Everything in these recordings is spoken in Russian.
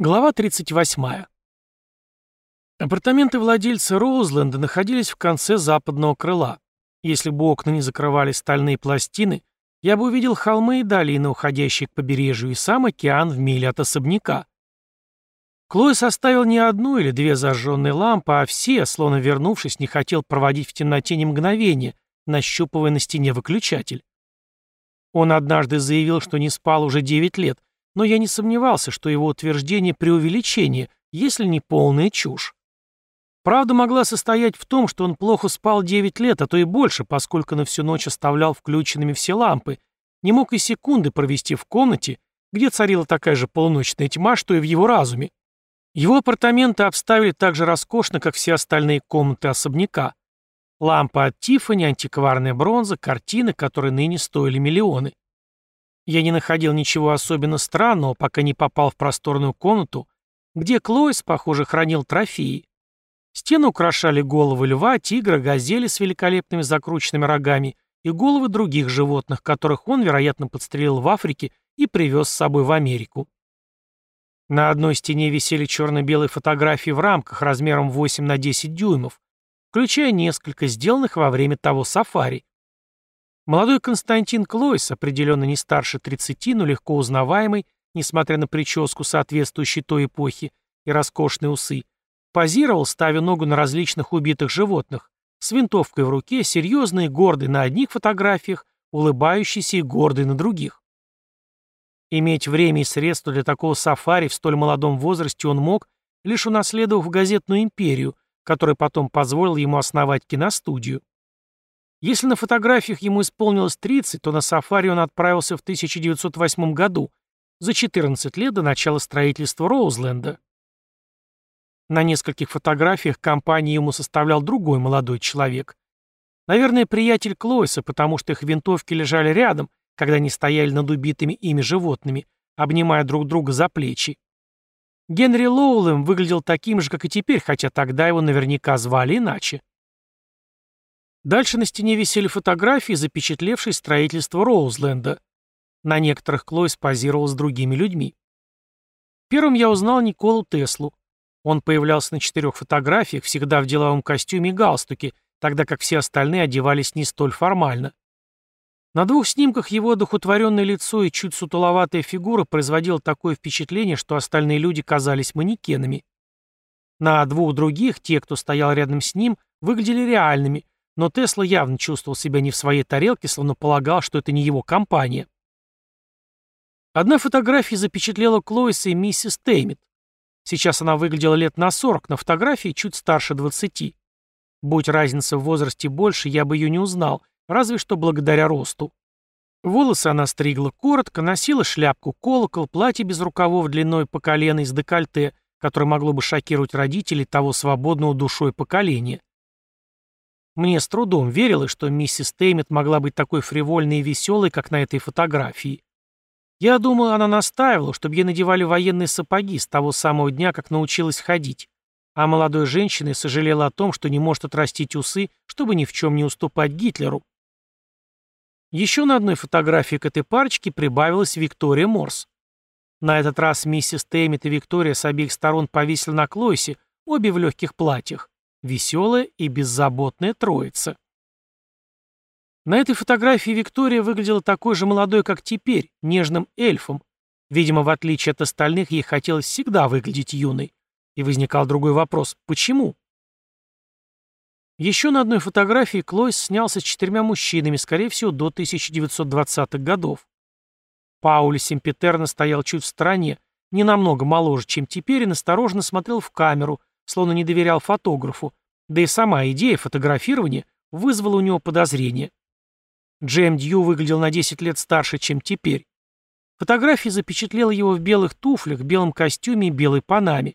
Глава 38. Апартаменты владельца Роузленда находились в конце западного крыла. Если бы окна не закрывали стальные пластины, я бы увидел холмы и долины, уходящие к побережью, и сам океан в миле от особняка. Клой составил не одну или две зажженные лампы, а все, словно вернувшись, не хотел проводить в темноте ни мгновения, нащупывая на стене выключатель. Он однажды заявил, что не спал уже 9 лет, но я не сомневался, что его утверждение преувеличение, если не полная чушь. Правда могла состоять в том, что он плохо спал 9 лет, а то и больше, поскольку на всю ночь оставлял включенными все лампы, не мог и секунды провести в комнате, где царила такая же полуночная тьма, что и в его разуме. Его апартаменты обставили так же роскошно, как все остальные комнаты особняка. Лампа от Тиффани, антикварная бронза, картины, которые ныне стоили миллионы. Я не находил ничего особенно странного, пока не попал в просторную комнату, где Клоис, похоже, хранил трофеи. Стены украшали головы льва, тигра, газели с великолепными закрученными рогами и головы других животных, которых он, вероятно, подстрелил в Африке и привез с собой в Америку. На одной стене висели черно-белые фотографии в рамках размером 8 на 10 дюймов, включая несколько, сделанных во время того сафари. Молодой Константин Клойс, определенно не старше 30, но легко узнаваемый, несмотря на прическу, соответствующей той эпохи, и роскошные усы, позировал, ставя ногу на различных убитых животных, с винтовкой в руке, серьезный и гордый на одних фотографиях, улыбающийся и гордый на других. Иметь время и средства для такого сафари в столь молодом возрасте он мог, лишь унаследовав газетную империю, которая потом позволила ему основать киностудию. Если на фотографиях ему исполнилось 30, то на сафари он отправился в 1908 году, за 14 лет до начала строительства Роузленда. На нескольких фотографиях компании ему составлял другой молодой человек. Наверное, приятель Клойса, потому что их винтовки лежали рядом, когда они стояли над убитыми ими животными, обнимая друг друга за плечи. Генри Лоулем выглядел таким же, как и теперь, хотя тогда его наверняка звали иначе. Дальше на стене висели фотографии, запечатлевшие строительство Роузленда. На некоторых Клойс позировал с другими людьми. Первым я узнал Николу Теслу. Он появлялся на четырех фотографиях, всегда в деловом костюме и галстуке, тогда как все остальные одевались не столь формально. На двух снимках его одухотворенное лицо и чуть сутуловатая фигура производило такое впечатление, что остальные люди казались манекенами. На двух других, те, кто стоял рядом с ним, выглядели реальными, но Тесла явно чувствовал себя не в своей тарелке, словно полагал, что это не его компания. Одна фотография запечатлела Клоиса и миссис Теймит. Сейчас она выглядела лет на 40, на фотографии чуть старше 20. Будь разница в возрасте больше, я бы ее не узнал, разве что благодаря росту. Волосы она стригла коротко, носила шляпку-колокол, платье без рукавов длиной по колено из декольте, которое могло бы шокировать родителей того свободного душой поколения. Мне с трудом верилось, что миссис Теймит могла быть такой фривольной и веселой, как на этой фотографии. Я думал, она настаивала, чтобы ей надевали военные сапоги с того самого дня, как научилась ходить. А молодой женщиной сожалела о том, что не может отрастить усы, чтобы ни в чем не уступать Гитлеру. Еще на одной фотографии к этой парочке прибавилась Виктория Морс. На этот раз миссис Теймит и Виктория с обеих сторон повесили на Клойсе, обе в легких платьях. Веселая и беззаботная троица. На этой фотографии Виктория выглядела такой же молодой, как теперь, нежным эльфом. Видимо, в отличие от остальных, ей хотелось всегда выглядеть юной. И возникал другой вопрос – почему? Еще на одной фотографии Клойс снялся с четырьмя мужчинами, скорее всего, до 1920-х годов. Паули Семпетерно стоял чуть в стороне, не намного моложе, чем теперь, и настороженно смотрел в камеру, словно не доверял фотографу, да и сама идея фотографирования вызвала у него подозрение. Джейм Дью выглядел на 10 лет старше, чем теперь. Фотография запечатлела его в белых туфлях, белом костюме и белой панаме.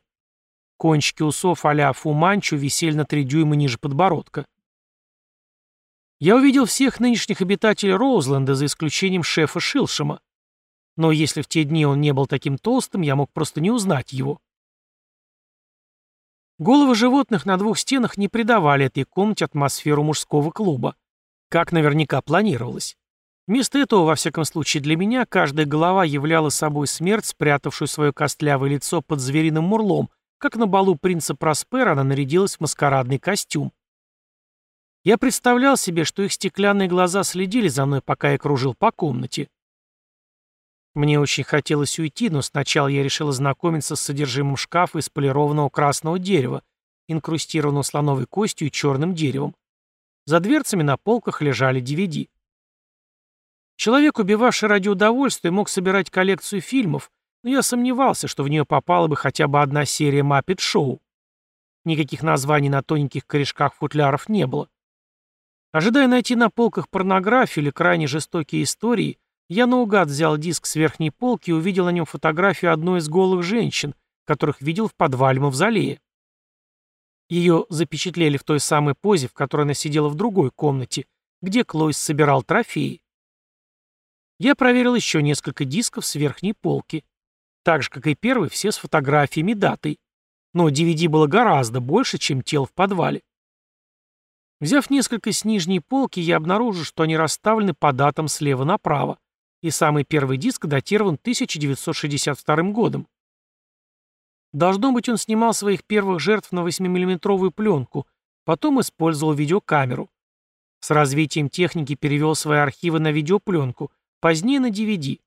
Кончики усов а-ля Фуманчу висели на три дюйма ниже подбородка. Я увидел всех нынешних обитателей Роузленда, за исключением шефа Шилшема. Но если в те дни он не был таким толстым, я мог просто не узнать его. Головы животных на двух стенах не придавали этой комнате атмосферу мужского клуба, как наверняка планировалось. Вместо этого, во всяком случае для меня, каждая голова являла собой смерть, спрятавшую свое костлявое лицо под звериным мурлом, как на балу принца Проспера она нарядилась в маскарадный костюм. Я представлял себе, что их стеклянные глаза следили за мной, пока я кружил по комнате. Мне очень хотелось уйти, но сначала я решил ознакомиться с содержимым шкафа из полированного красного дерева, инкрустированного слоновой костью и черным деревом. За дверцами на полках лежали DVD. Человек, убивавший ради удовольствия, мог собирать коллекцию фильмов, но я сомневался, что в нее попала бы хотя бы одна серия Маппет Шоу. Никаких названий на тоненьких корешках футляров не было. Ожидая найти на полках порнографию или крайне жестокие истории, я наугад взял диск с верхней полки и увидел на нем фотографию одной из голых женщин, которых видел в подвале Мавзолея. Ее запечатлели в той самой позе, в которой она сидела в другой комнате, где Клойс собирал трофеи. Я проверил еще несколько дисков с верхней полки. Так же, как и первый, все с фотографиями датой. Но DVD было гораздо больше, чем тел в подвале. Взяв несколько с нижней полки, я обнаружил, что они расставлены по датам слева направо, и самый первый диск датирован 1962 годом. Должно быть, он снимал своих первых жертв на 8-миллиметровую пленку, потом использовал видеокамеру. С развитием техники перевел свои архивы на видеопленку, Позднее на DVD.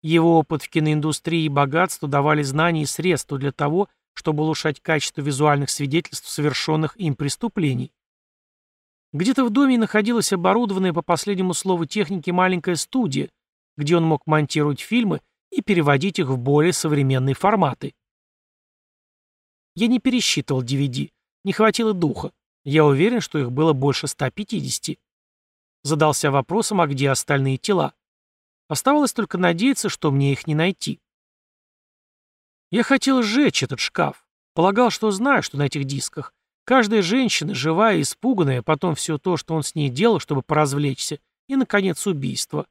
Его опыт в киноиндустрии и богатство давали знания и средства для того, чтобы улучшать качество визуальных свидетельств совершенных им преступлений. Где-то в доме находилась оборудованная по последнему слову техники маленькая студия, где он мог монтировать фильмы и переводить их в более современные форматы. Я не пересчитывал DVD, не хватило духа. Я уверен, что их было больше 150. Задался вопросом, а где остальные тела? Оставалось только надеяться, что мне их не найти. Я хотел сжечь этот шкаф. Полагал, что знаю, что на этих дисках. Каждая женщина, живая и испуганная, потом все то, что он с ней делал, чтобы поразвлечься, и, наконец, убийство.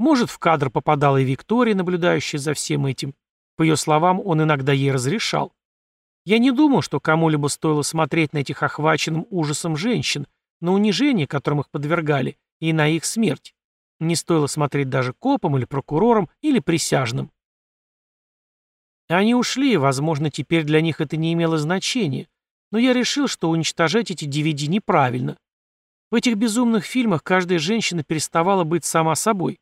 Может, в кадр попадала и Виктория, наблюдающая за всем этим. По ее словам, он иногда ей разрешал. Я не думал, что кому-либо стоило смотреть на этих охваченным ужасом женщин, на унижение, которым их подвергали, и на их смерть. Не стоило смотреть даже копам или прокурорам или присяжным. Они ушли, и, возможно, теперь для них это не имело значения, но я решил, что уничтожать эти DVD неправильно. В этих безумных фильмах каждая женщина переставала быть сама собой.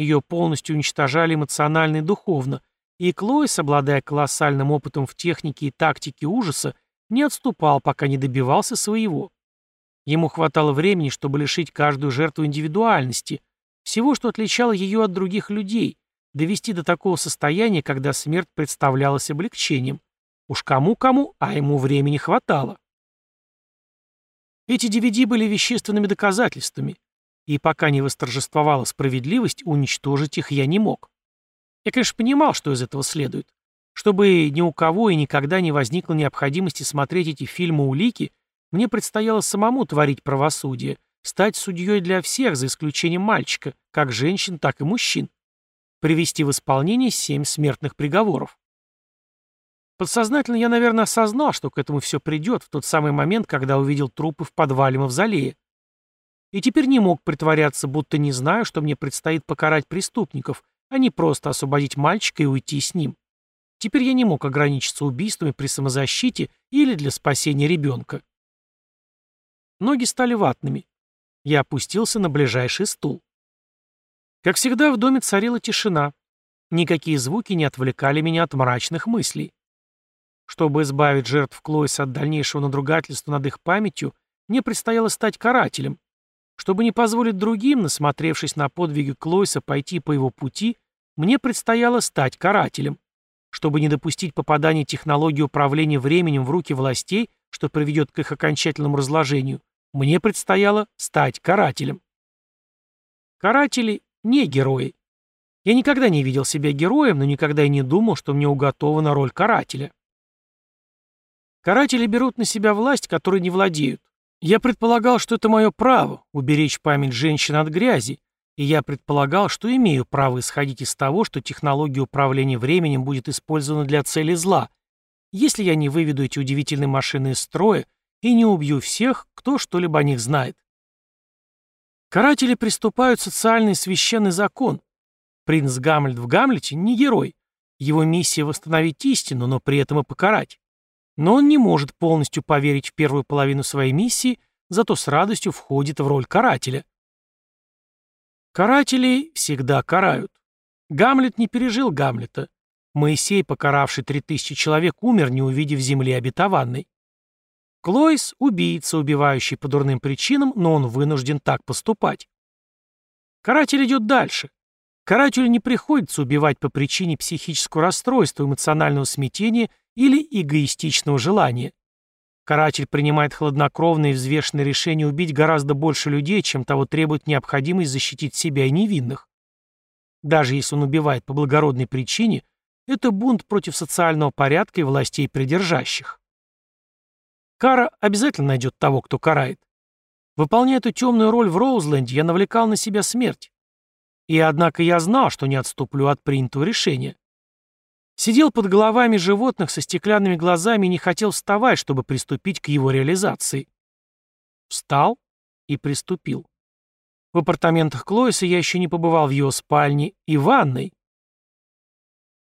Ее полностью уничтожали эмоционально и духовно, и Клойс, обладая колоссальным опытом в технике и тактике ужаса, не отступал, пока не добивался своего. Ему хватало времени, чтобы лишить каждую жертву индивидуальности, всего, что отличало ее от других людей, довести до такого состояния, когда смерть представлялась облегчением. Уж кому-кому, а ему времени хватало. Эти DVD были вещественными доказательствами, и пока не восторжествовала справедливость, уничтожить их я не мог. Я, конечно, понимал, что из этого следует. Чтобы ни у кого и никогда не возникла необходимости смотреть эти фильмы-улики, мне предстояло самому творить правосудие, Стать судьей для всех, за исключением мальчика, как женщин, так и мужчин. Привести в исполнение семь смертных приговоров. Подсознательно я, наверное, осознал, что к этому все придет в тот самый момент, когда увидел трупы в подвале Мавзолея. И теперь не мог притворяться, будто не знаю, что мне предстоит покарать преступников, а не просто освободить мальчика и уйти с ним. Теперь я не мог ограничиться убийствами при самозащите или для спасения ребенка. Ноги стали ватными. Я опустился на ближайший стул. Как всегда, в доме царила тишина. Никакие звуки не отвлекали меня от мрачных мыслей. Чтобы избавить жертв Клойса от дальнейшего надругательства над их памятью, мне предстояло стать карателем. Чтобы не позволить другим, насмотревшись на подвиги Клойса, пойти по его пути, мне предстояло стать карателем. Чтобы не допустить попадания технологии управления временем в руки властей, что приведет к их окончательному разложению, мне предстояло стать карателем. Каратели не герои. Я никогда не видел себя героем, но никогда и не думал, что мне уготована роль карателя. Каратели берут на себя власть, которой не владеют. Я предполагал, что это мое право — уберечь память женщин от грязи, и я предполагал, что имею право исходить из того, что технология управления временем будет использована для цели зла, если я не выведу эти удивительные машины из строя и не убью всех, кто что-либо о них знает. Каратели приступают социальный священный закон. Принц Гамлет в Гамлете не герой. Его миссия восстановить истину, но при этом и покарать. Но он не может полностью поверить в первую половину своей миссии, зато с радостью входит в роль карателя. Карателей всегда карают. Гамлет не пережил Гамлета. Моисей, покаравший три тысячи человек, умер, не увидев земли обетованной. Клоис – убийца, убивающий по дурным причинам, но он вынужден так поступать. Каратель идет дальше. Карателю не приходится убивать по причине психического расстройства, эмоционального смятения или эгоистичного желания. Каратель принимает хладнокровное и взвешенное решение убить гораздо больше людей, чем того требует необходимость защитить себя и невинных. Даже если он убивает по благородной причине, это бунт против социального порядка и властей придержащих. Кара обязательно найдет того, кто карает. Выполняя эту темную роль в Роузленде, я навлекал на себя смерть. И однако я знал, что не отступлю от принятого решения. Сидел под головами животных со стеклянными глазами и не хотел вставать, чтобы приступить к его реализации. Встал и приступил. В апартаментах Клоиса я еще не побывал в его спальне и ванной.